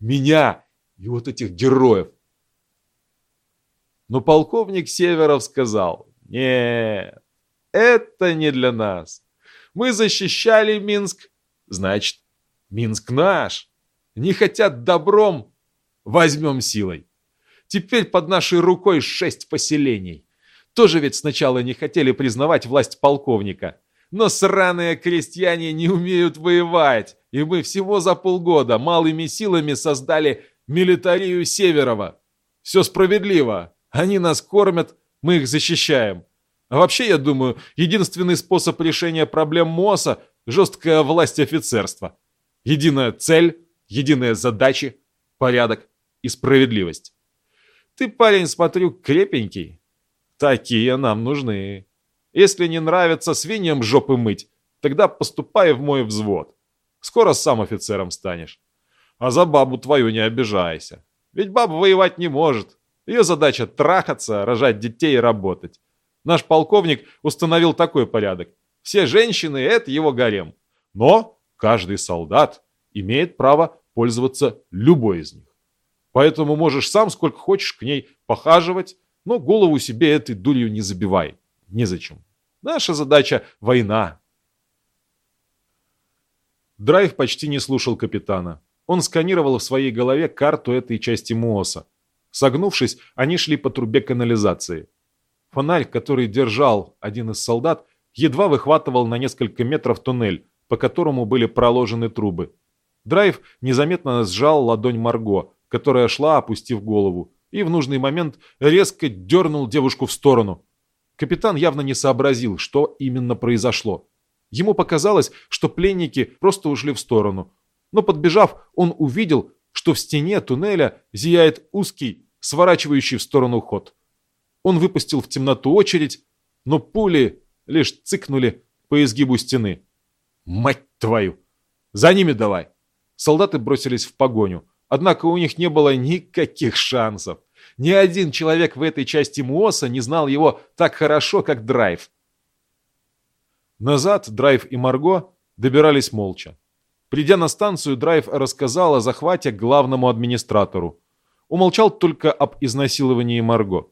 меня и вот этих героев. Но полковник Северов сказал, нет, это не для нас. Мы защищали Минск, значит, Минск наш. Не хотят добром, возьмем силой. Теперь под нашей рукой шесть поселений. Тоже ведь сначала не хотели признавать власть полковника. Но сраные крестьяне не умеют воевать, и мы всего за полгода малыми силами создали милитарию Северова. Все справедливо. Они нас кормят, мы их защищаем. А вообще, я думаю, единственный способ решения проблем МОСа – жесткая власть офицерства. Единая цель, единые задачи, порядок и справедливость. Ты, парень, смотрю, крепенький. Такие нам нужны. Если не нравится свиньям жопы мыть, тогда поступай в мой взвод. Скоро сам офицером станешь. А за бабу твою не обижайся. Ведь баба воевать не может. Ее задача трахаться, рожать детей и работать. Наш полковник установил такой порядок. Все женщины – это его гарем. Но каждый солдат имеет право пользоваться любой из них. Поэтому можешь сам сколько хочешь к ней похаживать, но голову себе этой дурью не забивай. Незачем. Наша задача – война. Драйв почти не слушал капитана. Он сканировал в своей голове карту этой части Мооса. Согнувшись, они шли по трубе канализации. Фонарь, который держал один из солдат, едва выхватывал на несколько метров туннель, по которому были проложены трубы. Драйв незаметно сжал ладонь Марго, которая шла, опустив голову, и в нужный момент резко дернул девушку в сторону. Капитан явно не сообразил, что именно произошло. Ему показалось, что пленники просто ушли в сторону. Но подбежав, он увидел, что в стене туннеля зияет узкий, сворачивающий в сторону ход. Он выпустил в темноту очередь, но пули лишь цыкнули по изгибу стены. «Мать твою! За ними давай!» Солдаты бросились в погоню, однако у них не было никаких шансов. Ни один человек в этой части МУОСа не знал его так хорошо, как Драйв. Назад Драйв и Марго добирались молча. Придя на станцию, Драйв рассказал о захвате главному администратору. Умолчал только об изнасиловании Марго.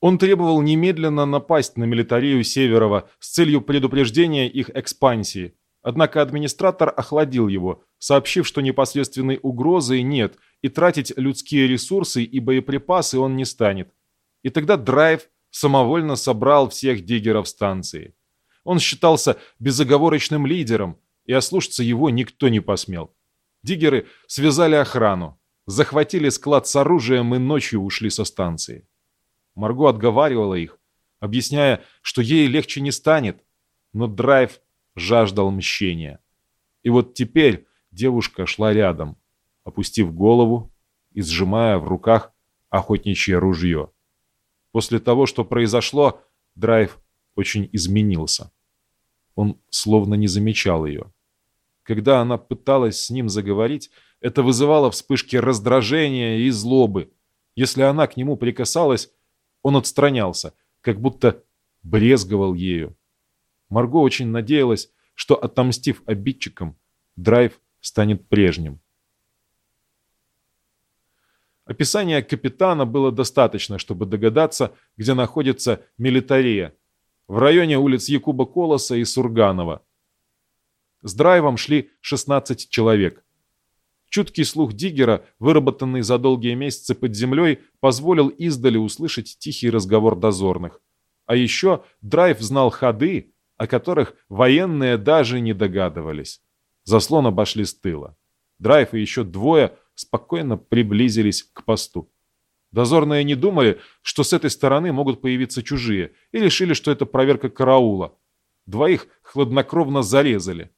Он требовал немедленно напасть на милитарию Северова с целью предупреждения их экспансии. Однако администратор охладил его, сообщив, что непосредственной угрозы нет, и тратить людские ресурсы и боеприпасы он не станет. И тогда Драйв самовольно собрал всех диггеров станции. Он считался безоговорочным лидером, и ослушаться его никто не посмел. Диггеры связали охрану, захватили склад с оружием и ночью ушли со станции. Марго отговаривала их, объясняя, что ей легче не станет, но Драйв жаждал мщения. И вот теперь девушка шла рядом, опустив голову и сжимая в руках охотничье ружье. После того, что произошло, Драйв очень изменился. Он словно не замечал ее. Когда она пыталась с ним заговорить, это вызывало вспышки раздражения и злобы. Если она к нему прикасалась, он отстранялся, как будто брезговал ею. Марго очень надеялась, что, отомстив обидчикам, драйв станет прежним. Описания капитана было достаточно, чтобы догадаться, где находится милитария. В районе улиц Якуба Колоса и Сурганова. С драйвом шли 16 человек. Чуткий слух Диггера, выработанный за долгие месяцы под землей, позволил издали услышать тихий разговор дозорных. А еще драйв знал ходы, о которых военные даже не догадывались. Заслон обошли с тыла. Драйв и еще двое спокойно приблизились к посту. Дозорные не думали, что с этой стороны могут появиться чужие, и решили, что это проверка караула. Двоих хладнокровно зарезали.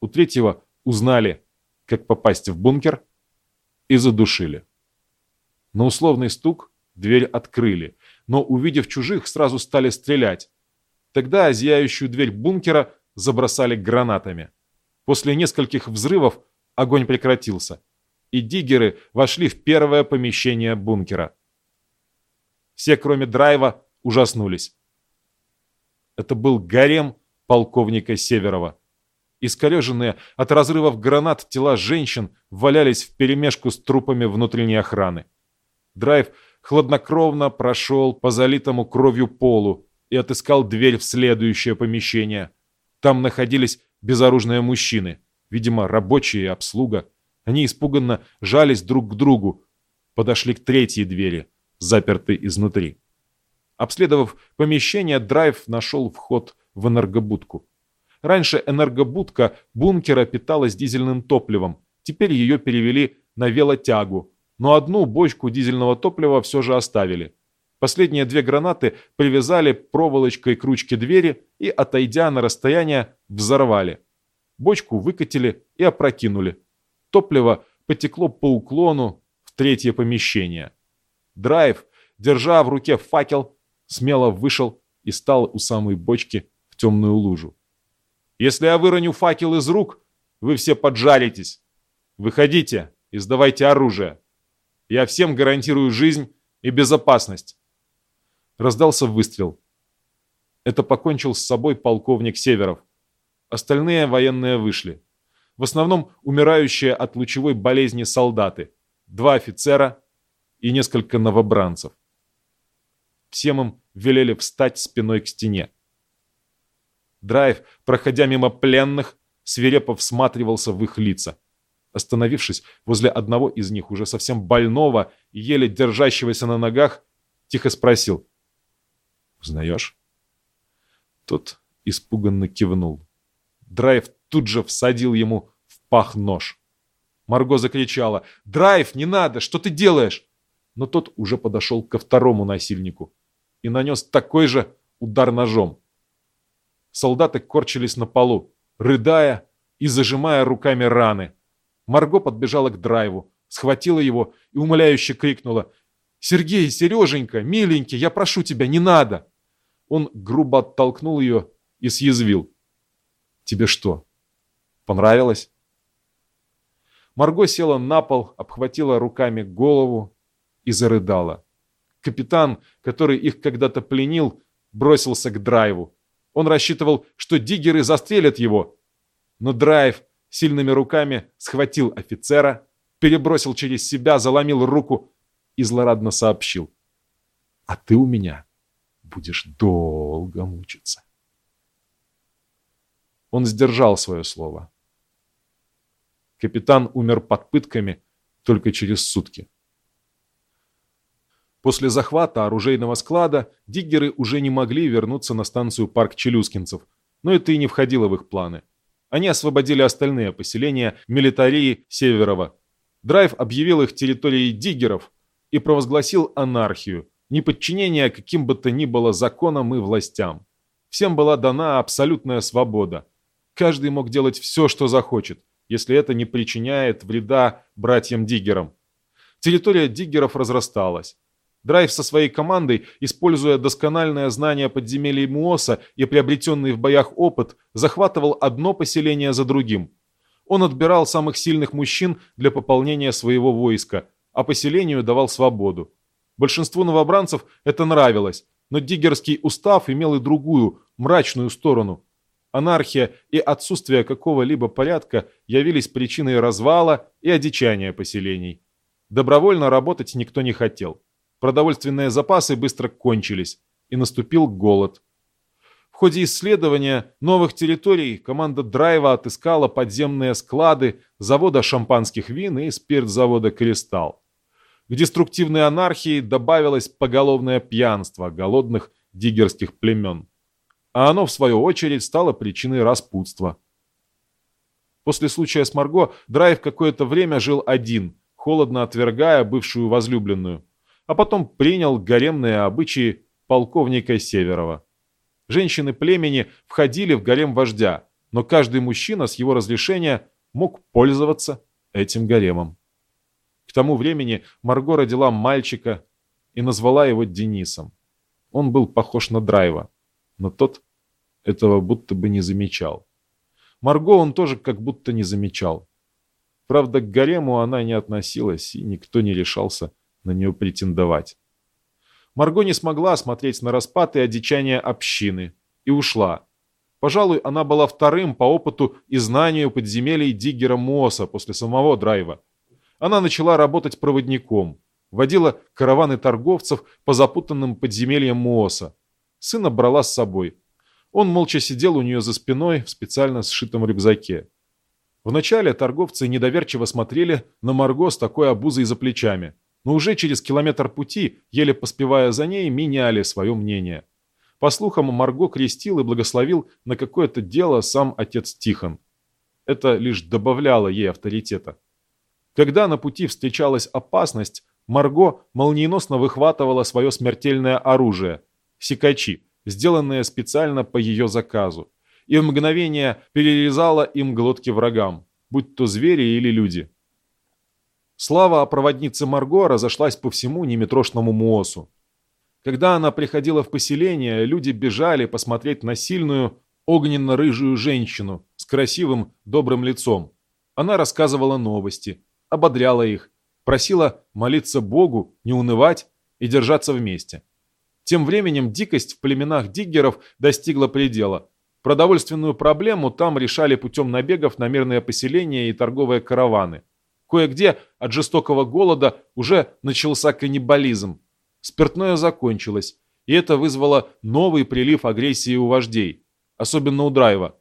У третьего узнали, как попасть в бункер, и задушили. На условный стук дверь открыли, но, увидев чужих, сразу стали стрелять. Тогда зияющую дверь бункера забросали гранатами. После нескольких взрывов огонь прекратился, и диггеры вошли в первое помещение бункера. Все, кроме драйва, ужаснулись. Это был гарем полковника Северова. Искореженные от разрывов гранат тела женщин валялись вперемешку с трупами внутренней охраны. Драйв хладнокровно прошел по залитому кровью полу и отыскал дверь в следующее помещение. Там находились безоружные мужчины, видимо, рабочие и обслуга. Они испуганно жались друг к другу, подошли к третьей двери, запертой изнутри. Обследовав помещение, Драйв нашел вход в энергобудку. Раньше энергобудка бункера питалась дизельным топливом, теперь ее перевели на велотягу, но одну бочку дизельного топлива все же оставили. Последние две гранаты привязали проволочкой к ручке двери и, отойдя на расстояние, взорвали. Бочку выкатили и опрокинули. Топливо потекло по уклону в третье помещение. Драйв, держа в руке факел, смело вышел и стал у самой бочки в темную лужу. Если я выроню факел из рук, вы все поджаритесь. Выходите и сдавайте оружие. Я всем гарантирую жизнь и безопасность. Раздался выстрел. Это покончил с собой полковник Северов. Остальные военные вышли. В основном умирающие от лучевой болезни солдаты. Два офицера и несколько новобранцев. Всем им велели встать спиной к стене. Драйв, проходя мимо пленных, свирепо всматривался в их лица. Остановившись возле одного из них, уже совсем больного еле держащегося на ногах, тихо спросил. «Узнаешь?» Тот испуганно кивнул. Драйв тут же всадил ему в пах нож. Марго закричала. «Драйв, не надо! Что ты делаешь?» Но тот уже подошел ко второму насильнику и нанес такой же удар ножом. Солдаты корчились на полу, рыдая и зажимая руками раны. Марго подбежала к драйву, схватила его и умоляюще крикнула «Сергей, Сереженька, миленький, я прошу тебя, не надо!» Он грубо оттолкнул ее и съязвил. «Тебе что, понравилось?» Марго села на пол, обхватила руками голову и зарыдала. Капитан, который их когда-то пленил, бросился к драйву. Он рассчитывал, что диггеры застрелят его. Но Драйв сильными руками схватил офицера, перебросил через себя, заломил руку и злорадно сообщил. «А ты у меня будешь долго мучиться». Он сдержал свое слово. Капитан умер под пытками только через сутки. После захвата оружейного склада диггеры уже не могли вернуться на станцию парк Челюскинцев, но это и не входило в их планы. Они освободили остальные поселения милитарии Северова. Драйв объявил их территорией диггеров и провозгласил анархию, неподчинение каким бы то ни было законам и властям. Всем была дана абсолютная свобода. Каждый мог делать все, что захочет, если это не причиняет вреда братьям-диггерам. Территория диггеров разрасталась. Драйв со своей командой, используя доскональное знание подземелий Муоса и приобретенный в боях опыт, захватывал одно поселение за другим. Он отбирал самых сильных мужчин для пополнения своего войска, а поселению давал свободу. Большинству новобранцев это нравилось, но диггерский устав имел и другую, мрачную сторону. Анархия и отсутствие какого-либо порядка явились причиной развала и одичания поселений. Добровольно работать никто не хотел. Продовольственные запасы быстро кончились, и наступил голод. В ходе исследования новых территорий команда Драйва отыскала подземные склады завода шампанских вин и спиртзавода «Кристалл». К деструктивной анархии добавилось поголовное пьянство голодных диггерских племен. А оно, в свою очередь, стало причиной распутства. После случая с Марго Драйв какое-то время жил один, холодно отвергая бывшую возлюбленную а потом принял гаремные обычаи полковника Северова. Женщины племени входили в гарем вождя, но каждый мужчина с его разрешения мог пользоваться этим гаремом. К тому времени Марго родила мальчика и назвала его Денисом. Он был похож на Драйва, но тот этого будто бы не замечал. Марго он тоже как будто не замечал. Правда, к гарему она не относилась, и никто не решался на нее претендовать. Марго не смогла смотреть на распад и одичание общины и ушла. Пожалуй, она была вторым по опыту и знанию подземелий Диггера Мосса после самого драйва. Она начала работать проводником, водила караваны торговцев по запутанным подземельям Мосса. Сына брала с собой. Он молча сидел у нее за спиной в специально сшитом рюкзаке. Вначале торговцы недоверчиво смотрели на Марго с такой обузой за плечами, но уже через километр пути, еле поспевая за ней, меняли свое мнение. По слухам, Марго крестил и благословил на какое-то дело сам отец Тихон. Это лишь добавляло ей авторитета. Когда на пути встречалась опасность, Марго молниеносно выхватывала свое смертельное оружие – секачи, сделанное специально по ее заказу, и в мгновение перерезала им глотки врагам, будь то звери или люди. Слава о проводнице Марго разошлась по всему неметрошному Муосу. Когда она приходила в поселение, люди бежали посмотреть на сильную, огненно-рыжую женщину с красивым, добрым лицом. Она рассказывала новости, ободряла их, просила молиться Богу, не унывать и держаться вместе. Тем временем дикость в племенах диггеров достигла предела. Продовольственную проблему там решали путем набегов на мирные поселения и торговые караваны. Кое-где от жестокого голода уже начался каннибализм, Спиртное закончилось, и это вызвало новый прилив агрессии у вождей, особенно у Драйва.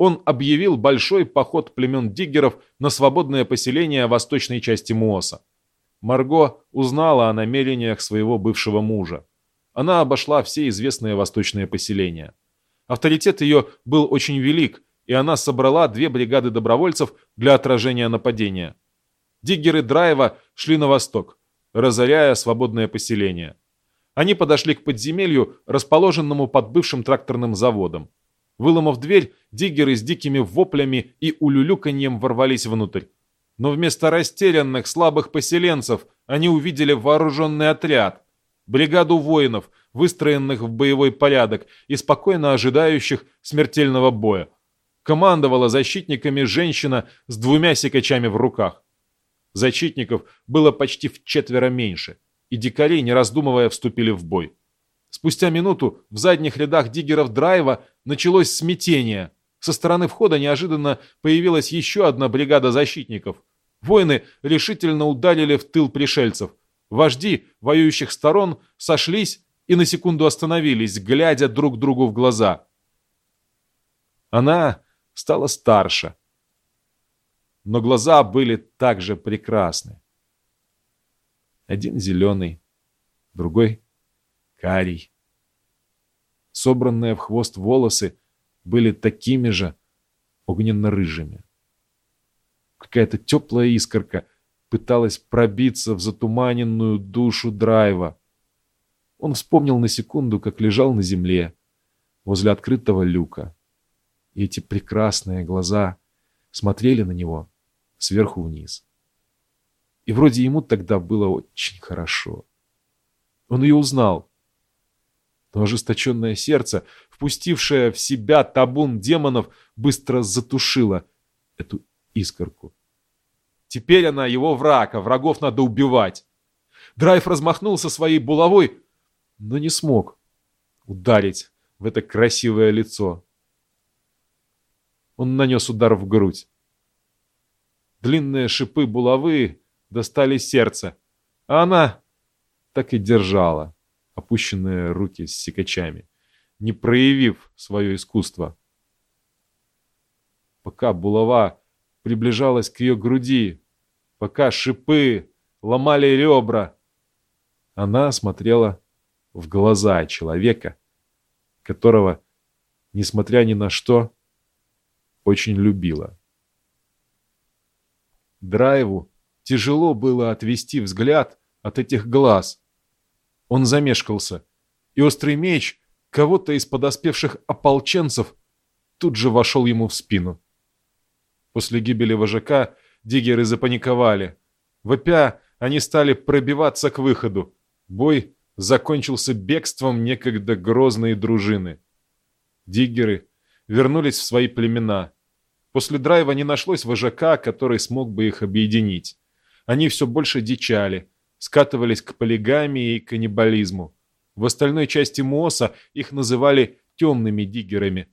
Он объявил большой поход племен диггеров на свободное поселение восточной части Муоса. Марго узнала о намерениях своего бывшего мужа. Она обошла все известные восточные поселения. Авторитет ее был очень велик, и она собрала две бригады добровольцев для отражения нападения. Диггеры Драйва шли на восток, разоряя свободное поселение. Они подошли к подземелью, расположенному под бывшим тракторным заводом. Выломав дверь, диггеры с дикими воплями и улюлюканьем ворвались внутрь. Но вместо растерянных, слабых поселенцев они увидели вооруженный отряд, бригаду воинов, выстроенных в боевой порядок и спокойно ожидающих смертельного боя. Командовала защитниками женщина с двумя секачами в руках. Защитников было почти в четверо меньше, и дикари, не раздумывая, вступили в бой. Спустя минуту в задних рядах диггеров драйва началось смятение. Со стороны входа неожиданно появилась еще одна бригада защитников. Воины решительно ударили в тыл пришельцев. Вожди воюющих сторон сошлись и на секунду остановились, глядя друг другу в глаза. Она стала старше, но глаза были также прекрасны. Один зеленый, другой карий. Собранные в хвост волосы были такими же огненно-рыжими. Какая-то теплая искорка пыталась пробиться в затуманенную душу драйва. Он вспомнил на секунду, как лежал на земле, возле открытого люка. И эти прекрасные глаза смотрели на него сверху вниз. И вроде ему тогда было очень хорошо. Он ее узнал. Но ожесточенное сердце, впустившее в себя табун демонов, быстро затушило эту искорку. Теперь она его враг, а врагов надо убивать. Драйв размахнулся своей булавой, но не смог ударить в это красивое лицо. Он нанес удар в грудь. Длинные шипы булавы достали сердце, а она так и держала опущенные руки с секачами, не проявив свое искусство. Пока булава приближалась к ее груди, пока шипы ломали ребра, она смотрела в глаза человека, которого, несмотря ни на что, очень любила. Драйву тяжело было отвести взгляд от этих глаз. Он замешкался, и острый меч кого-то из подоспевших ополченцев тут же вошел ему в спину. После гибели вожака диггеры запаниковали. Вопя, они стали пробиваться к выходу. Бой закончился бегством некогда грозной дружины. Диггеры вернулись в свои племена – После драйва не нашлось вожака, который смог бы их объединить. Они все больше дичали, скатывались к полигамии и каннибализму. В остальной части Мооса их называли темными диггерами.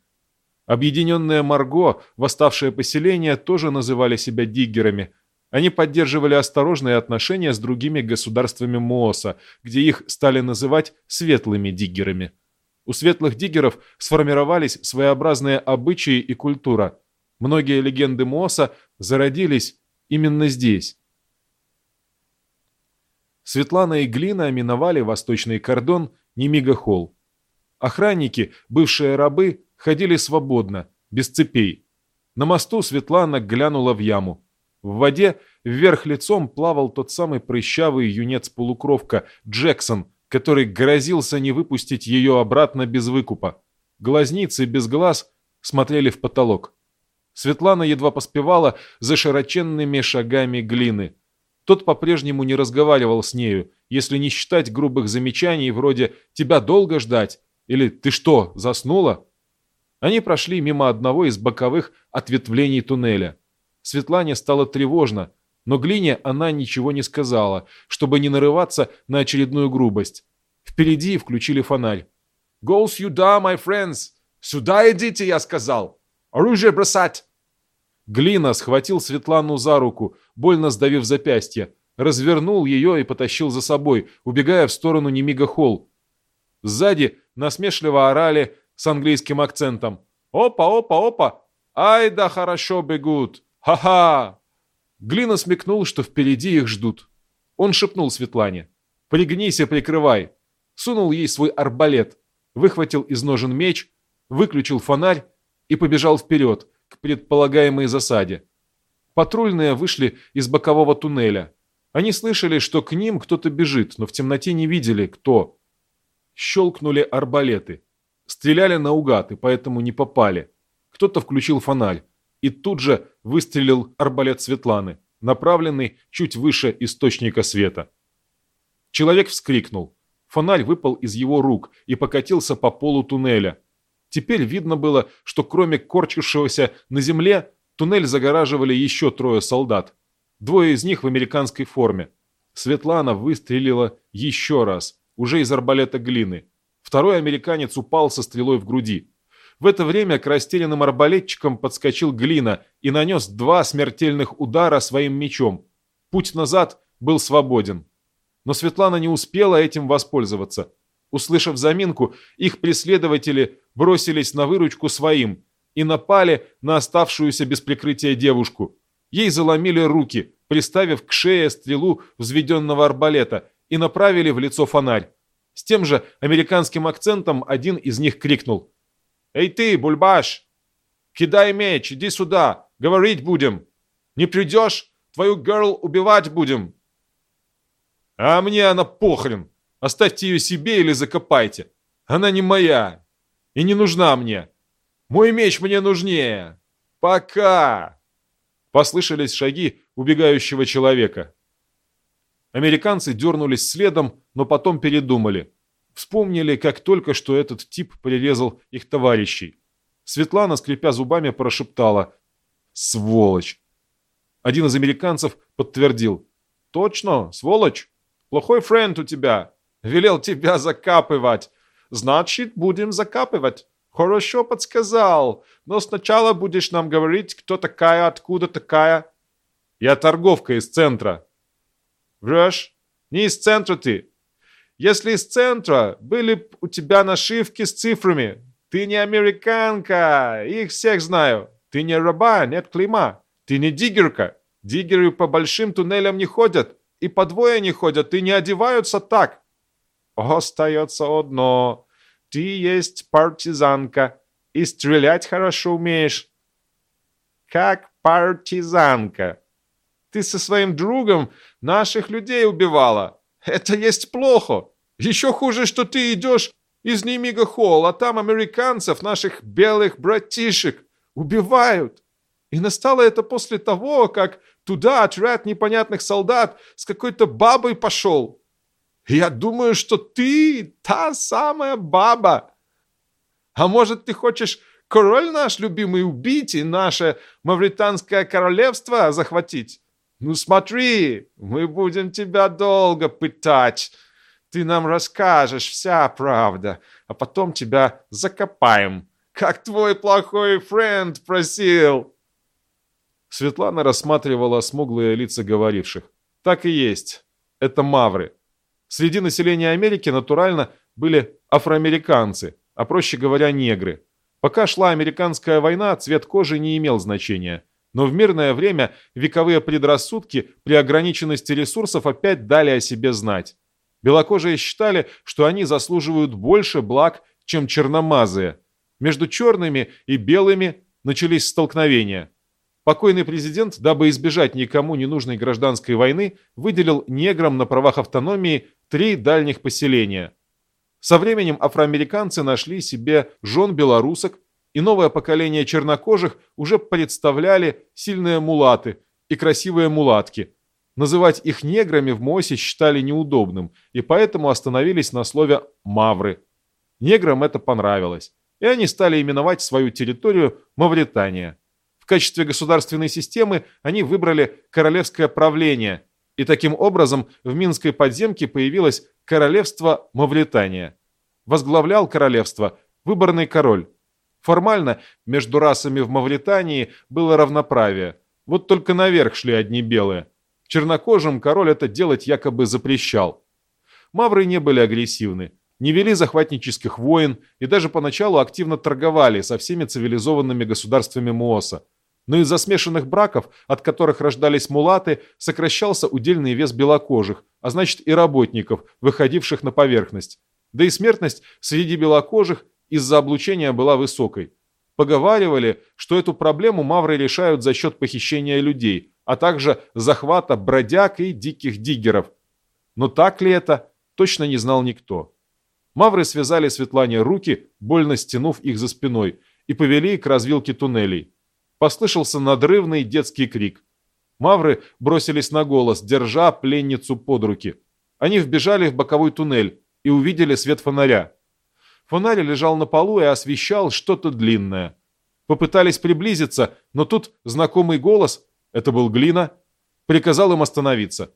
Объединенное Марго, восставшее поселение, тоже называли себя диггерами. Они поддерживали осторожные отношения с другими государствами Мооса, где их стали называть светлыми диггерами. У светлых диггеров сформировались своеобразные обычаи и культура. Многие легенды Мооса зародились именно здесь. Светлана и Глина миновали восточный кордон Немига-Холл. Охранники, бывшие рабы, ходили свободно, без цепей. На мосту Светлана глянула в яму. В воде вверх лицом плавал тот самый прыщавый юнец-полукровка Джексон, который грозился не выпустить ее обратно без выкупа. Глазницы без глаз смотрели в потолок. Светлана едва поспевала за широченными шагами глины. Тот по-прежнему не разговаривал с нею, если не считать грубых замечаний вроде «тебя долго ждать» или «ты что, заснула?». Они прошли мимо одного из боковых ответвлений туннеля. Светлане стало тревожно, но Глине она ничего не сказала, чтобы не нарываться на очередную грубость. Впереди включили фонарь. «Go сюда, my friends! Сюда идите, я сказал! Оружие бросать!» Глина схватил Светлану за руку, больно сдавив запястье, развернул ее и потащил за собой, убегая в сторону Немига Холл. Сзади насмешливо орали с английским акцентом. «Опа, опа, опа! Ай да хорошо бегут! Ха-ха!» Глина смекнул, что впереди их ждут. Он шепнул Светлане. «Пригнись и прикрывай!» Сунул ей свой арбалет, выхватил из ножен меч, выключил фонарь и побежал вперед, к предполагаемой засаде. Патрульные вышли из бокового туннеля. Они слышали, что к ним кто-то бежит, но в темноте не видели, кто. Щелкнули арбалеты. Стреляли наугад и поэтому не попали. Кто-то включил фонарь. И тут же выстрелил арбалет Светланы, направленный чуть выше источника света. Человек вскрикнул. Фонарь выпал из его рук и покатился по полу туннеля. Теперь видно было, что кроме корчившегося на земле, туннель загораживали еще трое солдат. Двое из них в американской форме. Светлана выстрелила еще раз, уже из арбалета глины. Второй американец упал со стрелой в груди. В это время к растерянным арбалетчикам подскочил Глина и нанес два смертельных удара своим мечом. Путь назад был свободен. Но Светлана не успела этим воспользоваться. Услышав заминку, их преследователи бросились на выручку своим и напали на оставшуюся без прикрытия девушку. Ей заломили руки, приставив к шее стрелу взведенного арбалета и направили в лицо фонарь. С тем же американским акцентом один из них крикнул. «Эй ты, Бульбаш! Кидай меч, иди сюда, говорить будем! Не придешь, твою герл убивать будем!» «А мне она похрен! Оставьте ее себе или закопайте! Она не моя и не нужна мне! Мой меч мне нужнее! Пока!» Послышались шаги убегающего человека. Американцы дернулись следом, но потом передумали. Вспомнили, как только что этот тип прирезал их товарищей. Светлана, скрипя зубами, прошептала «Сволочь!». Один из американцев подтвердил «Точно, сволочь! Плохой френд у тебя! Велел тебя закапывать! Значит, будем закапывать!» «Хорошо подсказал, но сначала будешь нам говорить, кто такая, откуда такая». «Я торговка из центра», Врешь? Не из центра ты. Если из центра, были б у тебя нашивки с цифрами. Ты не американка, их всех знаю. Ты не раба, нет клейма. Ты не диггерка. Диггеры по большим туннелям не ходят. И по двое не ходят, и не одеваются так. Остается одно. Ты есть партизанка. И стрелять хорошо умеешь. Как партизанка. Ты со своим другом наших людей убивала. Это есть плохо. Еще хуже, что ты идешь из Немига Холл, а там американцев, наших белых братишек, убивают. И настало это после того, как туда отряд непонятных солдат с какой-то бабой пошел. Я думаю, что ты та самая баба. А может, ты хочешь король наш любимый убить и наше мавританское королевство захватить? Ну смотри, мы будем тебя долго пытать. Ты нам расскажешь вся правда, а потом тебя закопаем, как твой плохой френд просил!» Светлана рассматривала смуглые лица говоривших. Так и есть. Это мавры. Среди населения Америки натурально были афроамериканцы, а проще говоря, негры. Пока шла американская война, цвет кожи не имел значения. Но в мирное время вековые предрассудки при ограниченности ресурсов опять дали о себе знать. Белокожие считали, что они заслуживают больше благ, чем черномазые. Между черными и белыми начались столкновения – Покойный президент, дабы избежать никому ненужной гражданской войны, выделил неграм на правах автономии три дальних поселения. Со временем афроамериканцы нашли себе жен белорусок, и новое поколение чернокожих уже представляли сильные мулаты и красивые мулатки. Называть их неграми в Мосе считали неудобным, и поэтому остановились на слове «мавры». Неграм это понравилось, и они стали именовать свою территорию Мавритания. В качестве государственной системы они выбрали королевское правление, и таким образом в Минской подземке появилось королевство Мавритания. Возглавлял королевство выборный король. Формально между расами в Мавритании было равноправие. Вот только наверх шли одни белые. Чернокожим король это делать якобы запрещал. Мавры не были агрессивны, не вели захватнических войн и даже поначалу активно торговали со всеми цивилизованными государствами Мооса но из-за смешанных браков, от которых рождались мулаты, сокращался удельный вес белокожих, а значит и работников, выходивших на поверхность. Да и смертность среди белокожих из-за облучения была высокой. Поговаривали, что эту проблему мавры решают за счет похищения людей, а также захвата бродяг и диких диггеров. Но так ли это, точно не знал никто. Мавры связали Светлане руки, больно стянув их за спиной, и повели к развилке туннелей. Послышался надрывный детский крик. Мавры бросились на голос, держа пленницу под руки. Они вбежали в боковой туннель и увидели свет фонаря. Фонарь лежал на полу и освещал что-то длинное. Попытались приблизиться, но тут знакомый голос, это был Глина, приказал им остановиться.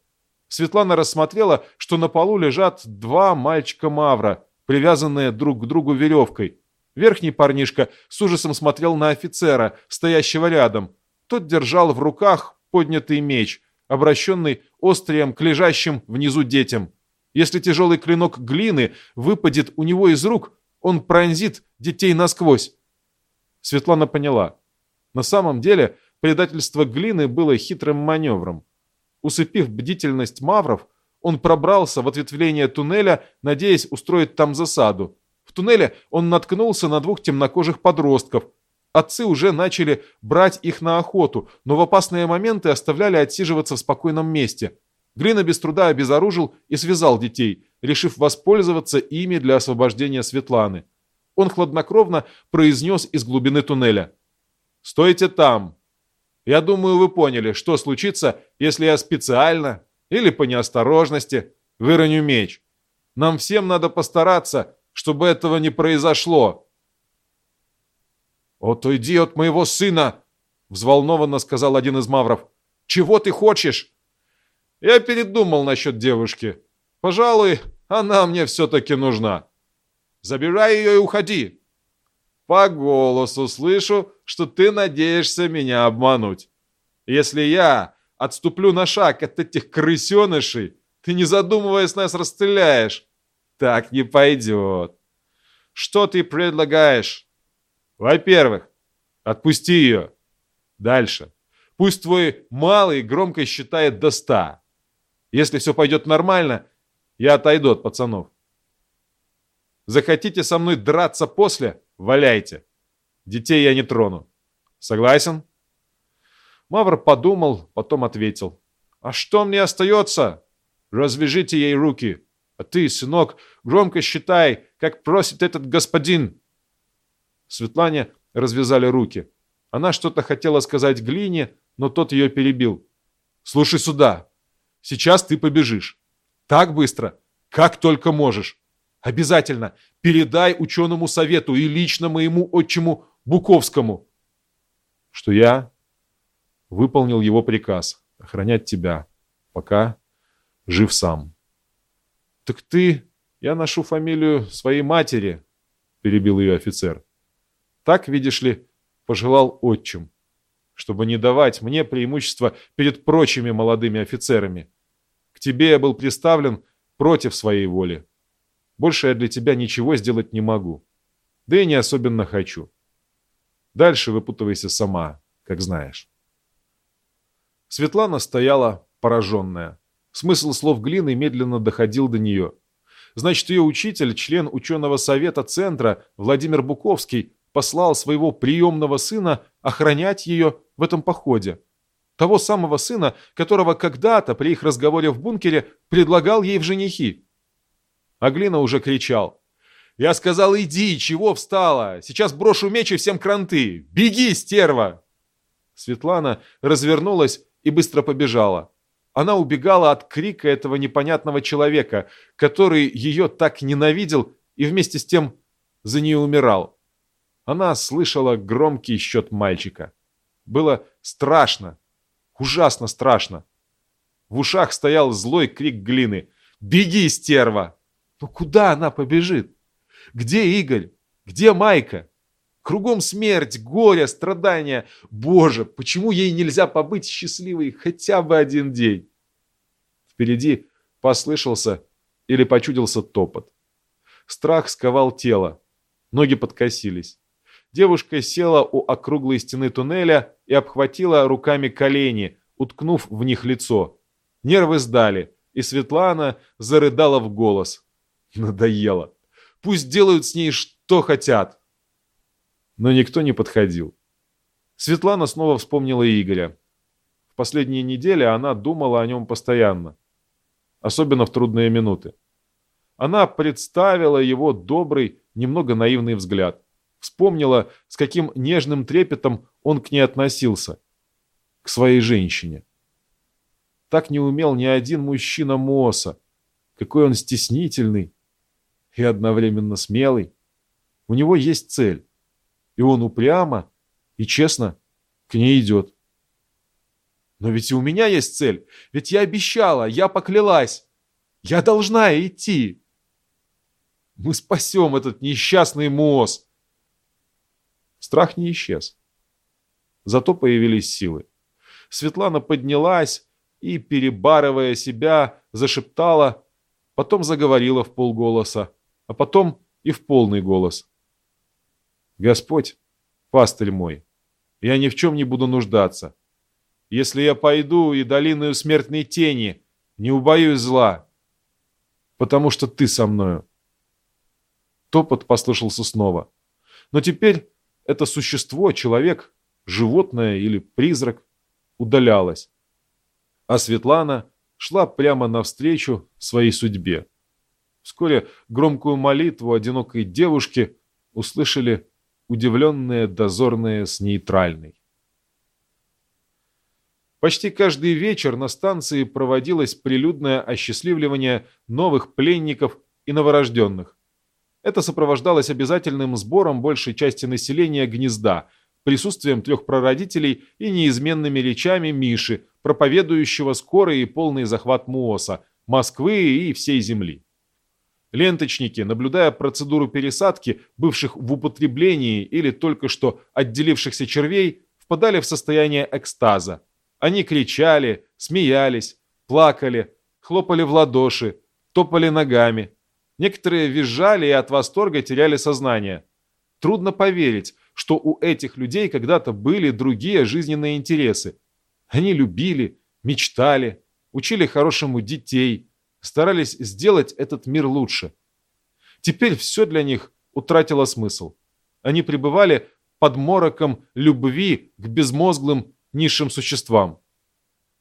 Светлана рассмотрела, что на полу лежат два мальчика-мавра, привязанные друг к другу веревкой. Верхний парнишка с ужасом смотрел на офицера, стоящего рядом. Тот держал в руках поднятый меч, обращенный острием к лежащим внизу детям. Если тяжелый клинок глины выпадет у него из рук, он пронзит детей насквозь. Светлана поняла. На самом деле предательство глины было хитрым маневром. Усыпив бдительность мавров, он пробрался в ответвление туннеля, надеясь устроить там засаду. В туннеле он наткнулся на двух темнокожих подростков. Отцы уже начали брать их на охоту, но в опасные моменты оставляли отсиживаться в спокойном месте. Глина без труда обезоружил и связал детей, решив воспользоваться ими для освобождения Светланы. Он хладнокровно произнес из глубины туннеля. «Стойте там! Я думаю, вы поняли, что случится, если я специально или по неосторожности выроню меч. Нам всем надо постараться, чтобы этого не произошло. «Отойди от моего сына!» — взволнованно сказал один из мавров. «Чего ты хочешь?» «Я передумал насчет девушки. Пожалуй, она мне все-таки нужна. Забирай ее и уходи. По голосу слышу, что ты надеешься меня обмануть. Если я отступлю на шаг от этих крысенышей, ты, не задумываясь, нас расстреляешь. Так не пойдет. Что ты предлагаешь? Во-первых, отпусти ее. Дальше. Пусть твой малый громко считает до ста. Если все пойдет нормально, я отойду от пацанов. Захотите со мной драться после? Валяйте. Детей я не трону. Согласен? Мавр подумал, потом ответил. А что мне остается? Развяжите ей руки. А ты, сынок, громко считай, как просит этот господин. Светлане развязали руки. Она что-то хотела сказать Глине, но тот ее перебил. «Слушай сюда. Сейчас ты побежишь. Так быстро, как только можешь. Обязательно передай ученому совету и лично моему отчиму Буковскому, что я выполнил его приказ охранять тебя, пока жив сам». «Так ты...» «Я ношу фамилию своей матери», — перебил ее офицер. Так, видишь ли, пожелал отчим, чтобы не давать мне преимущества перед прочими молодыми офицерами. К тебе я был приставлен против своей воли. Больше я для тебя ничего сделать не могу. Да и не особенно хочу. Дальше выпутывайся сама, как знаешь. Светлана стояла пораженная. Смысл слов Глины медленно доходил до нее. Значит, ее учитель, член ученого совета Центра Владимир Буковский, послал своего приемного сына охранять ее в этом походе. Того самого сына, которого когда-то при их разговоре в бункере предлагал ей в женихи. А Глина уже кричал. «Я сказал, иди, чего встала? Сейчас брошу меч и всем кранты! Беги, стерва!» Светлана развернулась и быстро побежала. Она убегала от крика этого непонятного человека, который ее так ненавидел и вместе с тем за нее умирал. Она слышала громкий счет мальчика. Было страшно, ужасно страшно. В ушах стоял злой крик глины. «Беги, стерва!» Но куда она побежит? Где Игорь? Где Майка? Кругом смерть, горе, страдания. Боже, почему ей нельзя побыть счастливой хотя бы один день? Впереди послышался или почудился топот. Страх сковал тело. Ноги подкосились. Девушка села у округлой стены туннеля и обхватила руками колени, уткнув в них лицо. Нервы сдали, и Светлана зарыдала в голос. Надоело. Пусть делают с ней что хотят. Но никто не подходил. Светлана снова вспомнила Игоря. В последние недели она думала о нем постоянно. Особенно в трудные минуты. Она представила его добрый, немного наивный взгляд. Вспомнила, с каким нежным трепетом он к ней относился. К своей женщине. Так не умел ни один мужчина Моса. Какой он стеснительный, и одновременно смелый. У него есть цель, и он упрямо и честно к ней идет. Но ведь и у меня есть цель, ведь я обещала, я поклялась. Я должна идти. Мы спасем этот несчастный мост. Страх не исчез. Зато появились силы. Светлана поднялась и, перебарывая себя, зашептала, потом заговорила в полголоса а потом и в полный голос. «Господь, пастырь мой, я ни в чем не буду нуждаться. Если я пойду и долиною смертной тени, не убоюсь зла, потому что ты со мною». Топот послышался снова. Но теперь это существо, человек, животное или призрак, удалялось. А Светлана шла прямо навстречу своей судьбе. Вскоре громкую молитву одинокой девушки услышали удивленные дозорные с нейтральной. Почти каждый вечер на станции проводилось прилюдное осчастливливание новых пленников и новорожденных. Это сопровождалось обязательным сбором большей части населения гнезда, присутствием трех прародителей и неизменными речами Миши, проповедующего скорый и полный захват Муоса, Москвы и всей земли. Ленточники, наблюдая процедуру пересадки бывших в употреблении или только что отделившихся червей, впадали в состояние экстаза. Они кричали, смеялись, плакали, хлопали в ладоши, топали ногами. Некоторые визжали и от восторга теряли сознание. Трудно поверить, что у этих людей когда-то были другие жизненные интересы. Они любили, мечтали, учили хорошему детей – старались сделать этот мир лучше. Теперь все для них утратило смысл. Они пребывали под мороком любви к безмозглым низшим существам.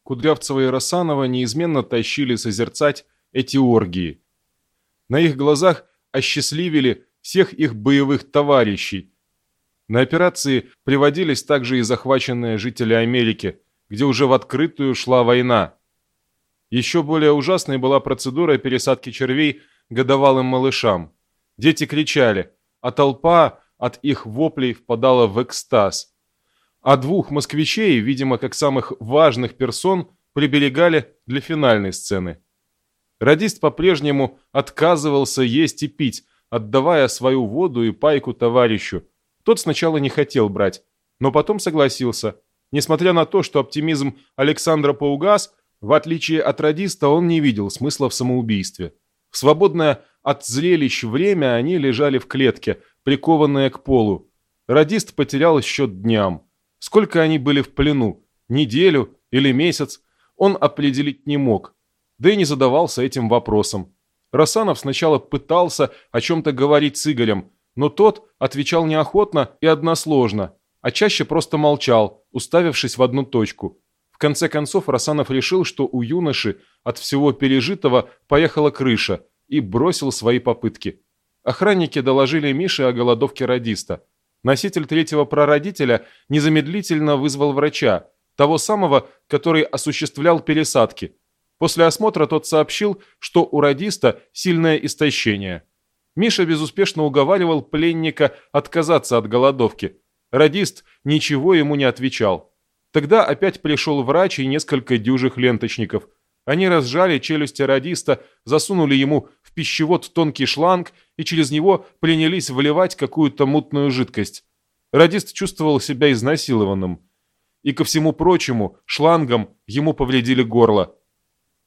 Кудрявцева и Росанова неизменно тащили созерцать эти оргии. На их глазах осчастливили всех их боевых товарищей. На операции приводились также и захваченные жители Америки, где уже в открытую шла война. Еще более ужасной была процедура пересадки червей годовалым малышам. Дети кричали, а толпа от их воплей впадала в экстаз. А двух москвичей, видимо, как самых важных персон, приберегали для финальной сцены. Радист по-прежнему отказывался есть и пить, отдавая свою воду и пайку товарищу, Тот сначала не хотел брать, но потом согласился. Несмотря на то, что оптимизм Александра поугас, в отличие от радиста, он не видел смысла в самоубийстве. В свободное от зрелищ время они лежали в клетке, прикованные к полу. Радист потерял счет дням. Сколько они были в плену? Неделю или месяц? Он определить не мог. Да и не задавался этим вопросом. Расанов сначала пытался о чем-то говорить с Игорем, но тот отвечал неохотно и односложно, а чаще просто молчал, уставившись в одну точку. Конце концов Расанов решил, что у юноши от всего пережитого поехала крыша, и бросил свои попытки. Охранники доложили Мише о голодовке радиста. Носитель третьего прародителя незамедлительно вызвал врача, того самого, который осуществлял пересадки – После осмотра тот сообщил, что у радиста сильное истощение. Миша безуспешно уговаривал пленника отказаться от голодовки. Радист ничего ему не отвечал. Тогда опять пришел врач и несколько дюжих ленточников. Они разжали челюсти радиста, засунули ему в пищевод тонкий шланг и через него принялись вливать какую-то мутную жидкость. Радист чувствовал себя изнасилованным. И ко всему прочему, шлангом ему повредили горло.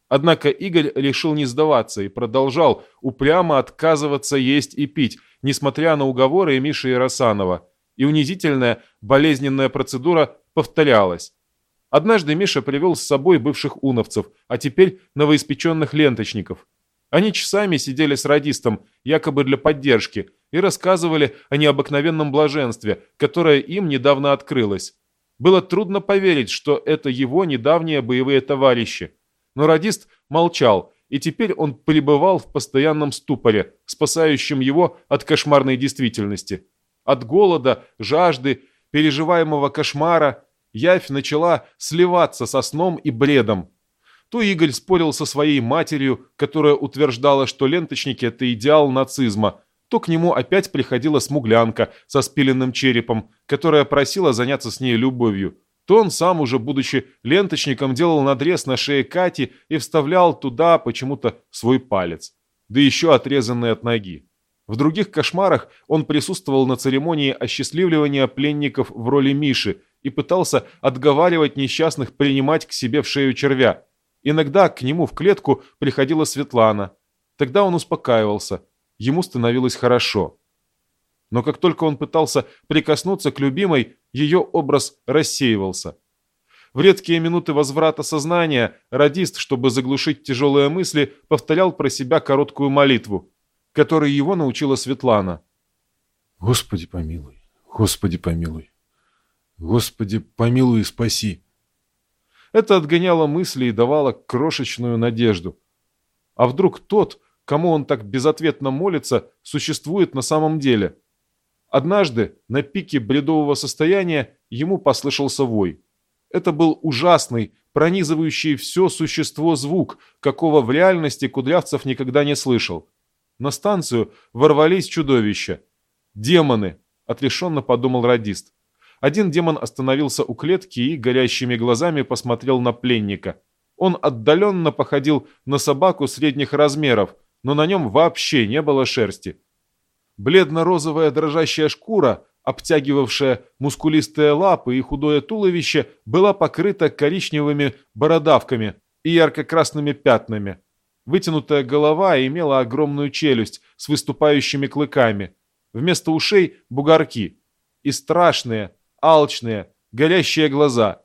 Однако Игорь решил не сдаваться и продолжал упрямо отказываться есть и пить, несмотря на уговоры Миши Яросанова. И унизительная, болезненная процедура повторялась. Однажды Миша привел с собой бывших уновцев, а теперь новоиспеченных ленточников. Они часами сидели с радистом, якобы для поддержки, и рассказывали о необыкновенном блаженстве, которое им недавно открылось. Было трудно поверить, что это его недавние боевые товарищи. Но радист молчал, и теперь он пребывал в постоянном ступоре, спасающем его от кошмарной действительности. От голода, жажды, переживаемого кошмара явь начала сливаться со сном и бредом. То Игорь спорил со своей матерью, которая утверждала, что ленточники – это идеал нацизма, то к нему опять приходила смуглянка со спиленным черепом, которая просила заняться с ней любовью то он сам уже, будучи ленточником, делал надрез на шее Кати и вставлял туда почему-то свой палец, да еще отрезанный от ноги. В других кошмарах он присутствовал на церемонии осчастливливания пленников в роли Миши и пытался отговаривать несчастных принимать к себе в шею червя. Иногда к нему в клетку приходила Светлана. Тогда он успокаивался, ему становилось хорошо. Но как только он пытался прикоснуться к любимой, ее образ рассеивался. В редкие минуты возврата сознания радист, чтобы заглушить тяжелые мысли, повторял про себя короткую молитву, которой его научила Светлана. «Господи помилуй, Господи помилуй, Господи помилуй и спаси!» Это отгоняло мысли и давало крошечную надежду. А вдруг тот, кому он так безответно молится, существует на самом деле – Однажды, на пике бредового состояния, ему послышался вой. Это был ужасный, пронизывающий все существо звук, какого в реальности Кудрявцев никогда не слышал. На станцию ворвались чудовища. «Демоны!» – отрешенно подумал радист. Один демон остановился у клетки и горящими глазами посмотрел на пленника. Он отдаленно походил на собаку средних размеров, но на нем вообще не было шерсти. Бледно-розовая дрожащая шкура, обтягивавшая мускулистые лапы и худое туловище, была покрыта коричневыми бородавками и ярко-красными пятнами. Вытянутая голова имела огромную челюсть с выступающими клыками. Вместо ушей – бугорки. И страшные, алчные, горящие глаза.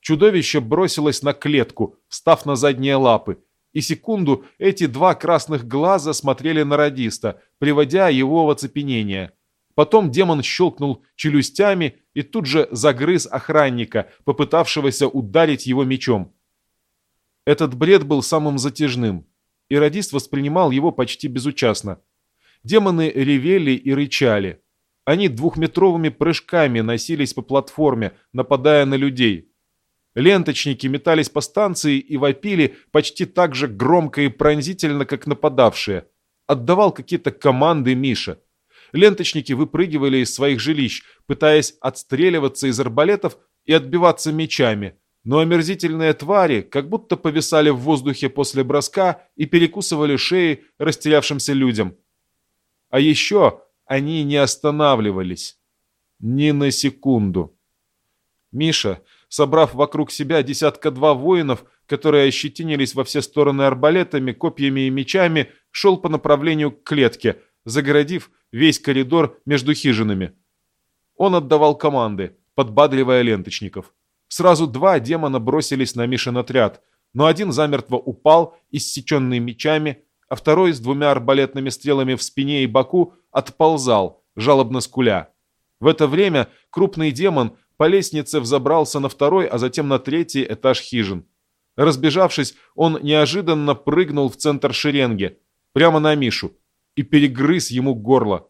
Чудовище бросилось на клетку, встав на задние лапы, и секунду эти два красных глаза смотрели на радиста, приводя его в оцепенение. Потом демон щелкнул челюстями и тут же загрыз охранника, попытавшегося ударить его мечом. Этот бред был самым затяжным, и радист воспринимал его почти безучастно. Демоны ревели и рычали. Они двухметровыми прыжками носились по платформе, нападая на людей. Ленточники метались по станции и вопили почти так же громко и пронзительно, как нападавшие. Отдавал какие-то команды Миша. Ленточники выпрыгивали из своих жилищ, пытаясь отстреливаться из арбалетов и отбиваться мечами. Но омерзительные твари как будто повисали в воздухе после броска и перекусывали шеи растерявшимся людям. А еще они не останавливались. Ни на секунду. Миша, собрав вокруг себя десятка-два воинов, которые ощетинились во все стороны арбалетами, копьями и мечами, шел по направлению к клетке, загородив весь коридор между хижинами. Он отдавал команды, подбадривая ленточников. Сразу два демона бросились на Мишин отряд, но один замертво упал, иссеченный мечами, а второй с двумя арбалетными стрелами в спине и боку отползал, жалобно скуля. В это время крупный демон по лестнице взобрался на второй, а затем на третий этаж хижин. Разбежавшись, он неожиданно прыгнул в центр шеренги, прямо на Мишу, и перегрыз ему горло.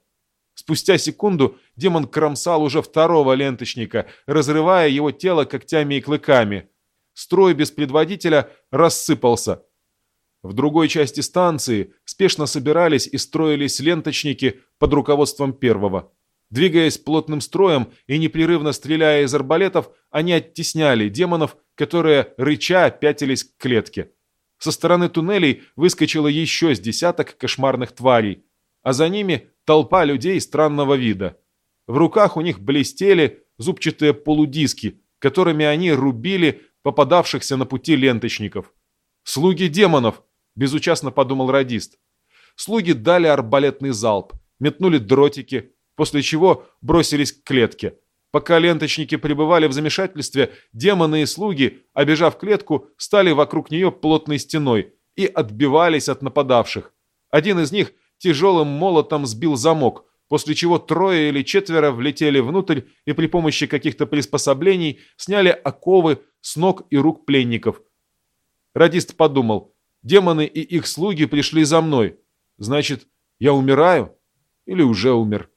Спустя секунду демон кромсал уже второго ленточника, разрывая его тело когтями и клыками. Строй без предводителя рассыпался. В другой части станции спешно собирались и строились ленточники под руководством первого. Двигаясь плотным строем и непрерывно стреляя из арбалетов, они оттесняли демонов, которые, рыча, пятились к клетке. Со стороны туннелей выскочило еще с десяток кошмарных тварей, а за ними толпа людей странного вида. В руках у них блестели зубчатые полудиски, которыми они рубили попадавшихся на пути ленточников. «Слуги демонов!» – безучастно подумал радист. Слуги дали арбалетный залп, метнули дротики, после чего бросились к клетке. Пока ленточники пребывали в замешательстве, демоны и слуги, обежав клетку, стали вокруг нее плотной стеной и отбивались от нападавших. Один из них тяжелым молотом сбил замок, после чего трое или четверо влетели внутрь и при помощи каких-то приспособлений сняли оковы с ног и рук пленников. Радист подумал, демоны и их слуги пришли за мной. Значит, я умираю или уже умер?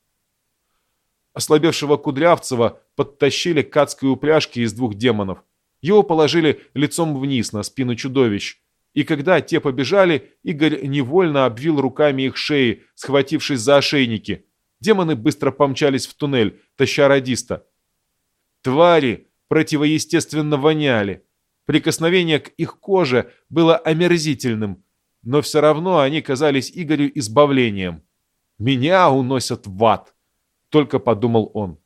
Ослабевшего Кудрявцева подтащили к адской упряжке из двух демонов. Его положили лицом вниз на спину чудовищ. И когда те побежали, Игорь невольно обвил руками их шеи, схватившись за ошейники. Демоны быстро помчались в туннель, таща радиста. Твари противоестественно воняли. Прикосновение к их коже было омерзительным, но все равно они казались Игорю избавлением. «Меня уносят в ад!» Только подумал он.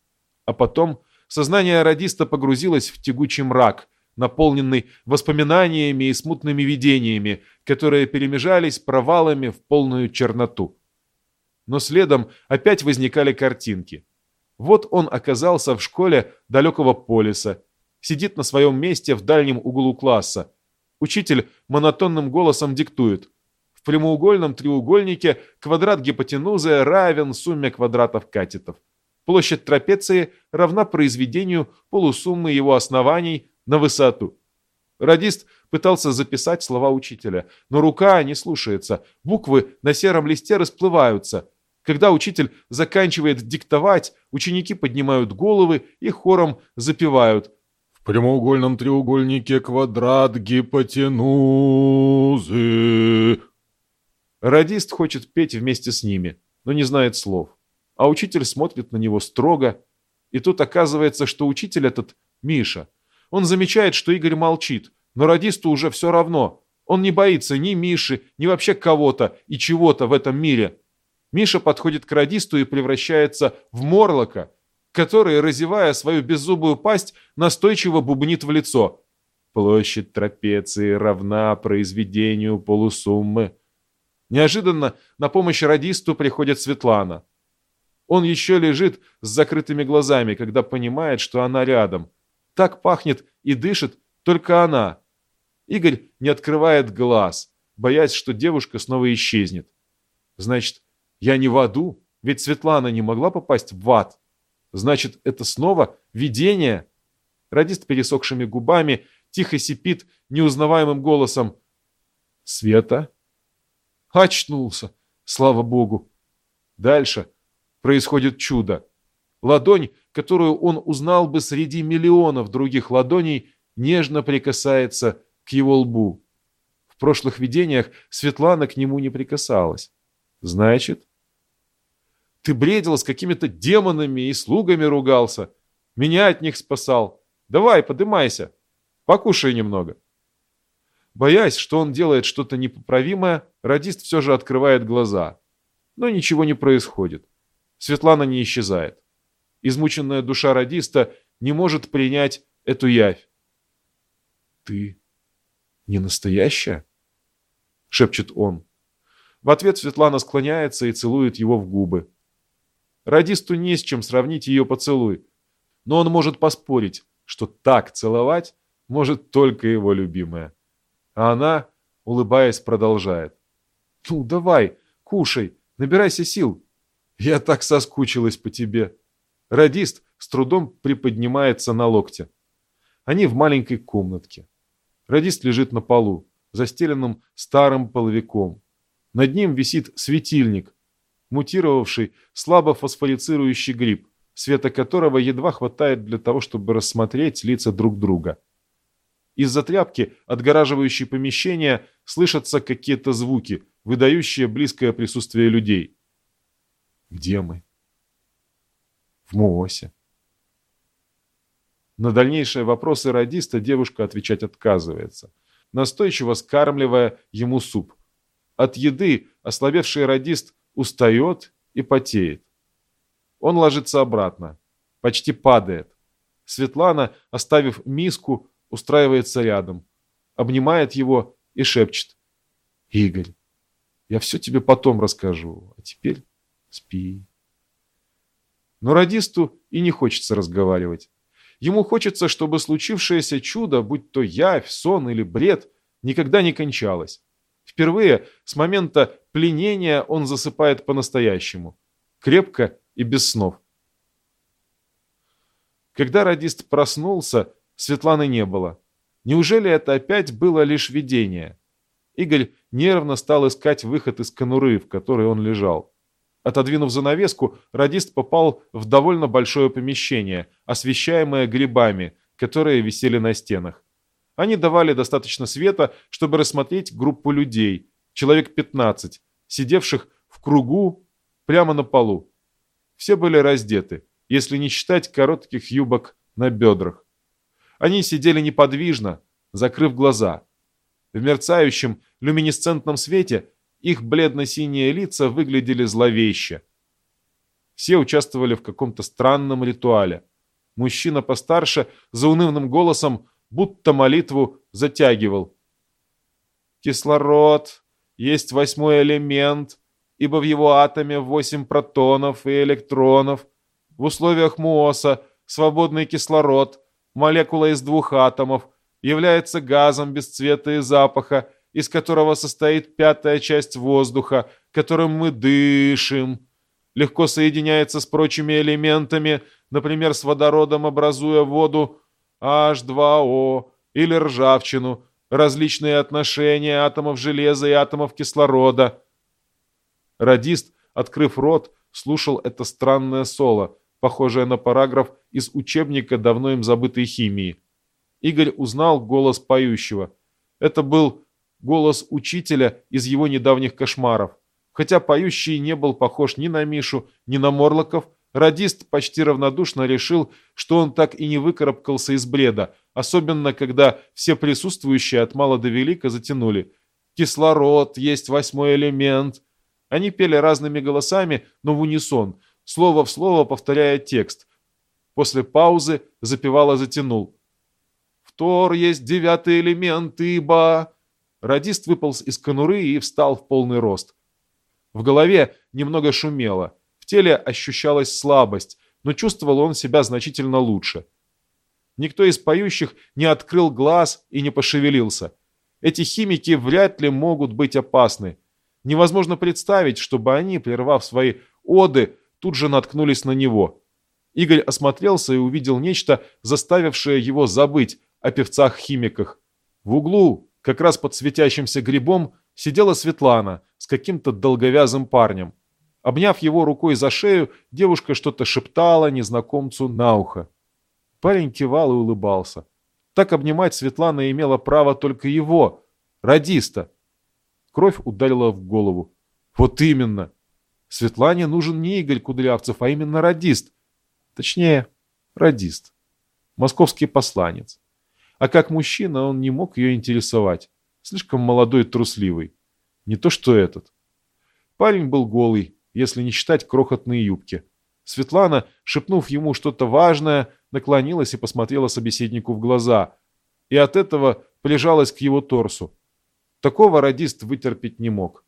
А потом сознание радиста погрузилось в тягучий мрак, наполненный воспоминаниями и смутными видениями, которые перемежались провалами в полную черноту. Но следом опять возникали картинки. Вот он оказался в школе далекого полиса, сидит на своем месте в дальнем углу класса. Учитель монотонным голосом диктует. В прямоугольном треугольнике квадрат гипотенузы равен сумме квадратов катетов. Площадь трапеции равна произведению полусуммы его оснований на высоту. Радист пытался записать слова учителя, но рука не слушается, буквы на сером листе расплываются. Когда учитель заканчивает диктовать, ученики поднимают головы и хором запевают «В прямоугольном треугольнике квадрат гипотенузы». Радист хочет петь вместе с ними, но не знает слов. А учитель смотрит на него строго. И тут оказывается, что учитель этот Миша. Он замечает, что Игорь молчит, но радисту уже все равно. Он не боится ни Миши, ни вообще кого-то и чего-то в этом мире. Миша подходит к радисту и превращается в морлока, который, разевая свою беззубую пасть, настойчиво бубнит в лицо. Площадь трапеции равна произведению полусуммы. Неожиданно на помощь радисту приходит Светлана. Он еще лежит с закрытыми глазами, когда понимает, что она рядом. Так пахнет и дышит только она. Игорь не открывает глаз, боясь, что девушка снова исчезнет. Значит, я не в аду, ведь Светлана не могла попасть в ад. Значит, это снова видение? Радист пересохшими губами тихо сипит неузнаваемым голосом. «Света?» Очнулся, слава богу. Дальше происходит чудо. Ладонь, которую он узнал бы среди миллионов других ладоней, нежно прикасается к его лбу. В прошлых видениях Светлана к нему не прикасалась. Значит, ты бредил с какими-то демонами и слугами ругался. Меня от них спасал. Давай, подымайся. Покушай немного. Боясь, что он делает что-то непоправимое, радист все же открывает глаза. Но ничего не происходит. Светлана не исчезает. Измученная душа радиста не может принять эту явь. «Ты не настоящая?» — шепчет он. В ответ Светлана склоняется и целует его в губы. Радисту не с чем сравнить ее поцелуй, но он может поспорить, что так целовать может только его любимая. А она, улыбаясь, продолжает. «Ну, давай, кушай, набирайся сил. Я так соскучилась по тебе». Радист с трудом приподнимается на локте. Они в маленькой комнатке. Радист лежит на полу, застеленном старым половиком. Над ним висит светильник, мутировавший слабо фосфорицирующий гриб, света которого едва хватает для того, чтобы рассмотреть лица друг друга. Из-за тряпки, отгораживающей помещение, слышатся какие-то звуки, выдающие близкое присутствие людей. Где мы? В Моосе. На дальнейшие вопросы радиста девушка отвечать отказывается, настойчиво скармливая ему суп. От еды ослабевший радист устает и потеет. Он ложится обратно, почти падает. Светлана, оставив миску, устраивается рядом, обнимает его и шепчет. «Игорь, я все тебе потом расскажу, а теперь спи». Но радисту и не хочется разговаривать. Ему хочется, чтобы случившееся чудо, будь то явь, сон или бред, никогда не кончалось. Впервые с момента пленения он засыпает по-настоящему. Крепко и без снов. Когда радист проснулся, Светланы не было. Неужели это опять было лишь видение? Игорь нервно стал искать выход из конуры, в которой он лежал. Отодвинув занавеску, радист попал в довольно большое помещение, освещаемое грибами, которые висели на стенах. Они давали достаточно света, чтобы рассмотреть группу людей, человек 15, сидевших в кругу прямо на полу. Все были раздеты, если не считать коротких юбок на бедрах. Они сидели неподвижно, закрыв глаза. В мерцающем люминесцентном свете их бледно-синие лица выглядели зловеще. Все участвовали в каком-то странном ритуале. Мужчина постарше заунывным голосом будто молитву затягивал. Кислород есть восьмой элемент, ибо в его атоме восемь протонов и электронов. В условиях Муоса свободный кислород, молекула из двух атомов, является газом без цвета и запаха, из которого состоит пятая часть воздуха, которым мы дышим. Легко соединяется с прочими элементами, например, с водородом, образуя воду, H2O или ржавчину, различные отношения атомов железа и атомов кислорода. Радист, открыв рот, слушал это странное соло, похожее на параграф из учебника давно им забытой химии. Игорь узнал голос поющего. Это был голос учителя из его недавних кошмаров. Хотя поющий не был похож ни на Мишу, ни на Морлоков, Радист почти равнодушно решил, что он так и не выкарабкался из бреда, особенно когда все присутствующие от мала до велика затянули. «Кислород, есть восьмой элемент». Они пели разными голосами, но в унисон, слово в слово повторяя текст. После паузы запевала затянул. «Втор есть девятый элемент, ибо...» Радист выполз из конуры и встал в полный рост. В голове немного шумело. В теле ощущалась слабость, но чувствовал он себя значительно лучше. Никто из поющих не открыл глаз и не пошевелился. Эти химики вряд ли могут быть опасны. Невозможно представить, чтобы они, прервав свои оды, тут же наткнулись на него. Игорь осмотрелся и увидел нечто, заставившее его забыть о певцах-химиках. В углу, как раз под светящимся грибом, сидела Светлана с каким-то долговязым парнем. Обняв его рукой за шею, девушка что-то шептала незнакомцу на ухо. Парень кивал и улыбался. Так обнимать Светлана имела право только его, радиста. Кровь ударила в голову. Вот именно. Светлане нужен не Игорь Кудрявцев, а именно радист. Точнее, радист. Московский посланец. А как мужчина он не мог ее интересовать. Слишком молодой и трусливый. Не то что этот. Парень был голый, если не считать крохотные юбки. Светлана, шепнув ему что-то важное, наклонилась и посмотрела собеседнику в глаза, и от этого прижалась к его торсу. Такого радист вытерпеть не мог.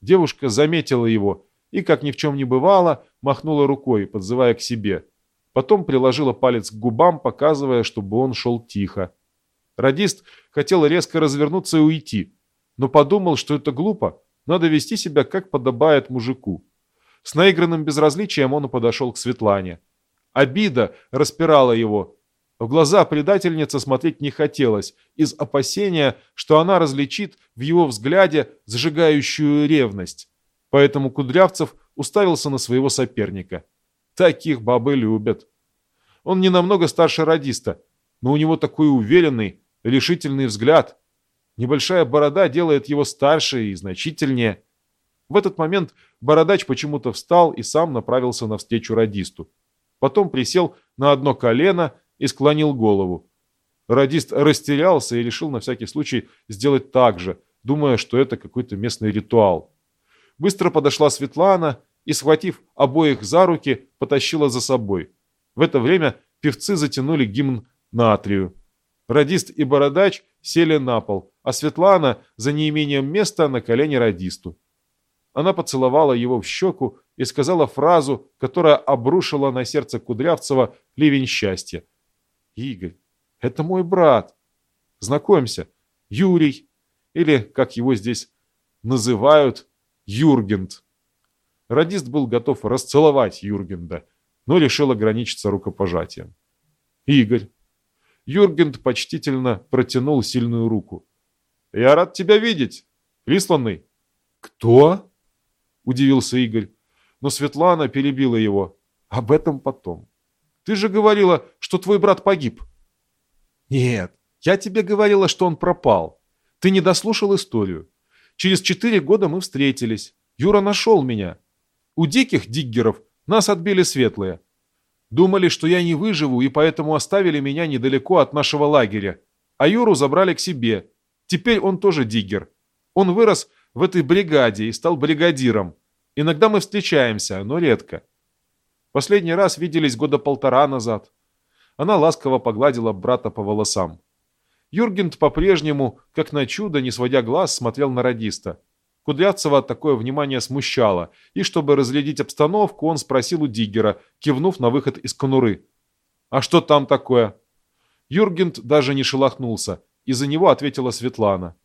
Девушка заметила его и, как ни в чем не бывало, махнула рукой, подзывая к себе. Потом приложила палец к губам, показывая, чтобы он шел тихо. Радист хотел резко развернуться и уйти, но подумал, что это глупо, надо вести себя, как подобает мужику. С наигранным безразличием он подошел к Светлане. Обида распирала его. В глаза предательницы смотреть не хотелось, из опасения, что она различит в его взгляде зажигающую ревность. Поэтому Кудрявцев уставился на своего соперника. Таких бабы любят. Он не намного старше радиста, но у него такой уверенный, решительный взгляд. Небольшая борода делает его старше и значительнее. В этот момент бородач почему-то встал и сам направился навстречу радисту. Потом присел на одно колено и склонил голову. Радист растерялся и решил на всякий случай сделать так же, думая, что это какой-то местный ритуал. Быстро подошла Светлана и, схватив обоих за руки, потащила за собой. В это время певцы затянули гимн Натрию. Радист и Бородач сели на пол, а Светлана, за неимением места, на колени радисту. Она поцеловала его в щеку и сказала фразу, которая обрушила на сердце Кудрявцева ливень счастья. «Игорь, это мой брат. Знакомься, Юрий, или, как его здесь называют, Юргент». Радист был готов расцеловать Юргенда, но решил ограничиться рукопожатием. «Игорь, Юргент почтительно протянул сильную руку. «Я рад тебя видеть, присланный». «Кто?» – удивился Игорь. Но Светлана перебила его. «Об этом потом. Ты же говорила, что твой брат погиб». «Нет, я тебе говорила, что он пропал. Ты не дослушал историю. Через четыре года мы встретились. Юра нашел меня. У диких диггеров нас отбили светлые. Думали, что я не выживу, и поэтому оставили меня недалеко от нашего лагеря. А Юру забрали к себе. Теперь он тоже диггер. Он вырос в этой бригаде и стал бригадиром. Иногда мы встречаемся, но редко. Последний раз виделись года полтора назад. Она ласково погладила брата по волосам. Юргент по-прежнему, как на чудо, не сводя глаз, смотрел на радиста. Кудрявцева такое внимание смущало, и чтобы разглядеть обстановку, он спросил у Диггера, кивнув на выход из конуры. «А что там такое?» Юргент даже не шелохнулся, и за него ответила Светлана.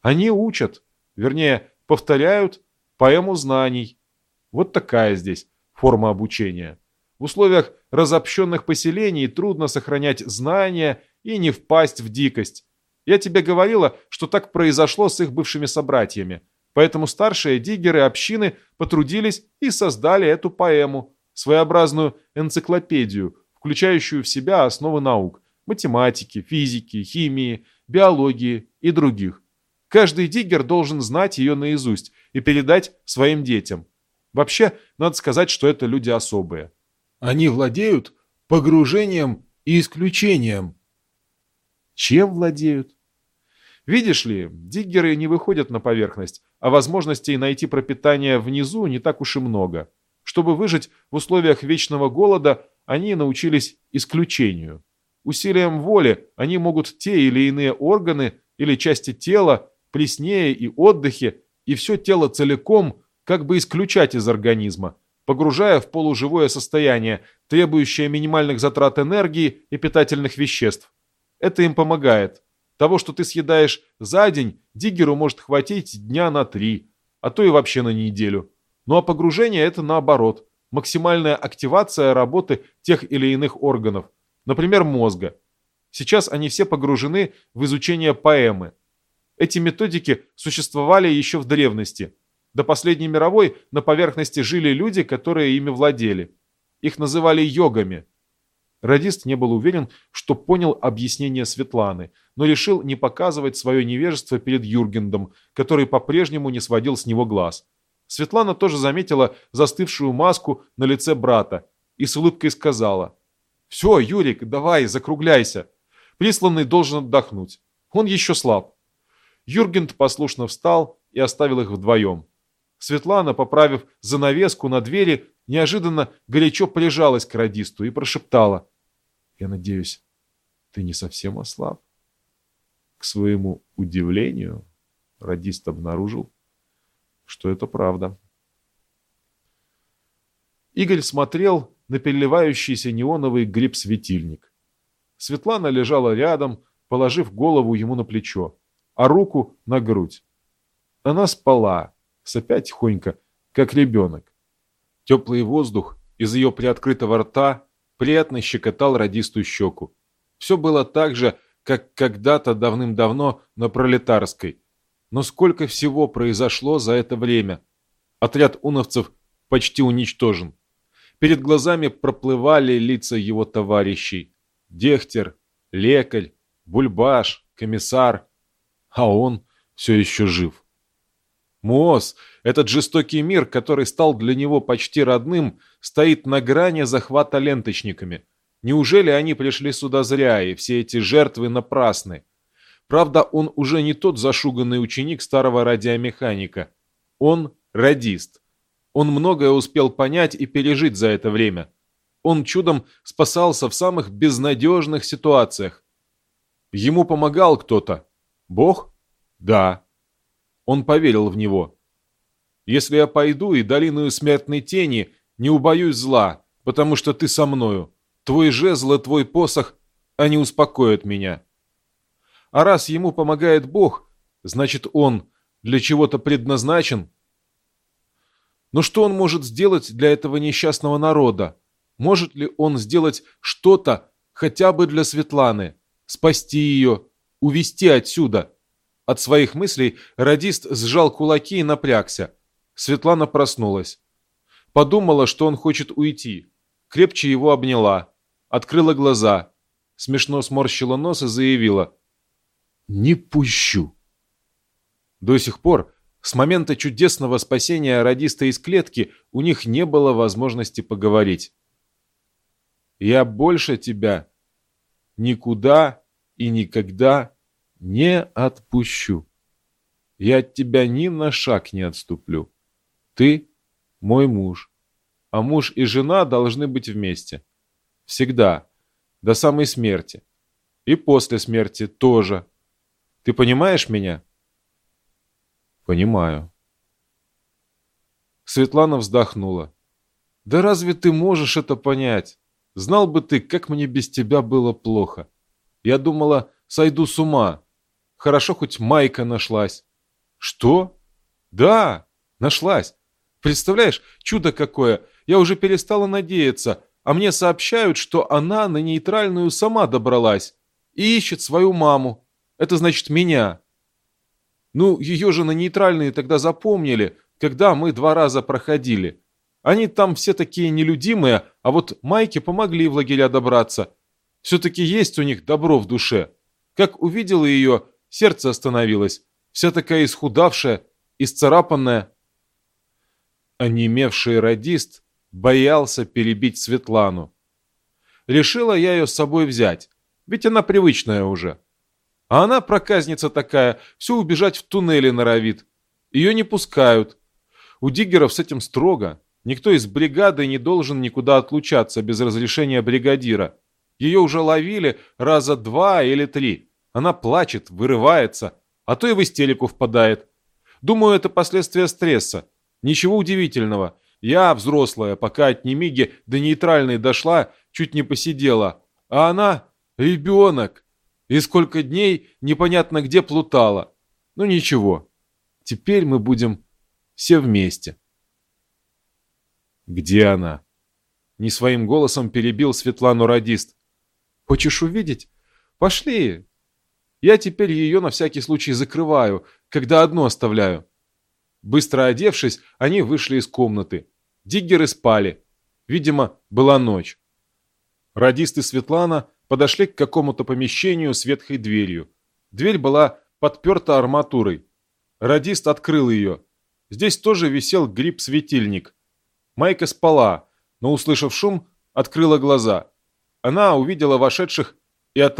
«Они учат, вернее, повторяют поэму знаний. Вот такая здесь форма обучения. В условиях разобщенных поселений трудно сохранять знания и не впасть в дикость. Я тебе говорила, что так произошло с их бывшими собратьями. Поэтому старшие диггеры общины потрудились и создали эту поэму, своеобразную энциклопедию, включающую в себя основы наук – математики, физики, химии, биологии и других. Каждый диггер должен знать ее наизусть и передать своим детям. Вообще, надо сказать, что это люди особые. Они владеют погружением и исключением. Чем владеют? Видишь ли, диггеры не выходят на поверхность, а возможностей найти пропитание внизу не так уж и много. Чтобы выжить в условиях вечного голода, они научились исключению. Усилием воли они могут те или иные органы или части тела, при сне и отдыхе, и все тело целиком как бы исключать из организма, погружая в полуживое состояние, требующее минимальных затрат энергии и питательных веществ. Это им помогает. Того, что ты съедаешь за день, диггеру может хватить дня на три, а то и вообще на неделю. Ну а погружение – это наоборот. Максимальная активация работы тех или иных органов, например, мозга. Сейчас они все погружены в изучение поэмы. Эти методики существовали еще в древности. До последней мировой на поверхности жили люди, которые ими владели. Их называли йогами – Радист не был уверен, что понял объяснение Светланы, но решил не показывать свое невежество перед Юргендом, который по-прежнему не сводил с него глаз. Светлана тоже заметила застывшую маску на лице брата и с улыбкой сказала «Все, Юрик, давай, закругляйся. Присланный должен отдохнуть. Он еще слаб». Юргенд послушно встал и оставил их вдвоем. Светлана, поправив занавеску на двери, неожиданно горячо прижалась к радисту и прошептала. «Я надеюсь, ты не совсем ослаб?» К своему удивлению, радист обнаружил, что это правда. Игорь смотрел на переливающийся неоновый гриб-светильник. Светлана лежала рядом, положив голову ему на плечо, а руку на грудь. Она спала, сопя тихонько, как ребенок. Теплый воздух из ее приоткрытого рта приятно щекотал радистую щеку. Все было так же, как когда-то давным-давно на Пролетарской. Но сколько всего произошло за это время. Отряд уновцев почти уничтожен. Перед глазами проплывали лица его товарищей. Дехтер, лекарь, бульбаш, комиссар. А он все еще жив. Муос, этот жестокий мир, который стал для него почти родным, стоит на грани захвата ленточниками. Неужели они пришли сюда зря, и все эти жертвы напрасны? Правда, он уже не тот зашуганный ученик старого радиомеханика. Он радист. Он многое успел понять и пережить за это время. Он чудом спасался в самых безнадежных ситуациях. Ему помогал кто-то. Бог? Да. Он поверил в него. Если я пойду и долиную смертной тени, не убоюсь зла, потому что ты со мною. Твой жезл и твой посох, они успокоят меня. А раз ему помогает Бог, значит он для чего-то предназначен но что он может сделать для этого несчастного народа? Может ли он сделать что-то хотя бы для Светланы? Спасти ее? Увести отсюда? От своих мыслей радист сжал кулаки и напрягся. Светлана проснулась. Подумала, что он хочет уйти. Крепче его обняла. Открыла глаза. Смешно сморщила нос и заявила. «Не пущу». До сих пор с момента чудесного спасения радиста из клетки у них не было возможности поговорить. «Я больше тебя никуда и никогда не отпущу. Я от тебя ни на шаг не отступлю. Ты мой муж, а муж и жена должны быть вместе. Всегда, до самой смерти. И после смерти тоже. Ты понимаешь меня?» Понимаю. Светлана вздохнула. Да разве ты можешь это понять? Знал бы ты, как мне без тебя было плохо. Я думала, сойду с ума. Хорошо, хоть Майка нашлась. Что? Да, нашлась. Представляешь, чудо какое. Я уже перестала надеяться, а мне сообщают, что она на нейтральную сама добралась и ищет свою маму. Это значит меня. Ну, ее же на нейтральные тогда запомнили, когда мы два раза проходили. Они там все такие нелюдимые, а вот майки помогли в лагеря добраться. Все-таки есть у них добро в душе. Как увидела ее, сердце остановилось. Вся такая исхудавшая, исцарапанная. Онемевший радист боялся перебить Светлану. Решила я ее с собой взять, ведь она привычная уже. А она, проказница такая, все убежать в туннели норовит. Ее не пускают. У диггеров с этим строго. Никто из бригады не должен никуда отлучаться без разрешения бригадира. Ее уже ловили раза два или три. Она плачет, вырывается, а то и в истерику впадает. Думаю, это последствия стресса. Ничего удивительного. Я, взрослая, пока от Немиги до нейтральной дошла, чуть не посидела. А она — ребенок. И сколько дней непонятно где плутала. Ну ничего, теперь мы будем все вместе. Где она? Не своим голосом перебил Светлану радист. Хочешь увидеть? Пошли. Я теперь ее на всякий случай закрываю, когда одну оставляю. Быстро одевшись, они вышли из комнаты. Диггеры спали. Видимо, была ночь. Радист и Светлана подошли к какому-то помещению с ветхой дверью. Дверь была подперта арматурой. Радист открыл ее. Здесь тоже висел гриб-светильник. Майка спала, но, услышав шум, открыла глаза. Она увидела вошедших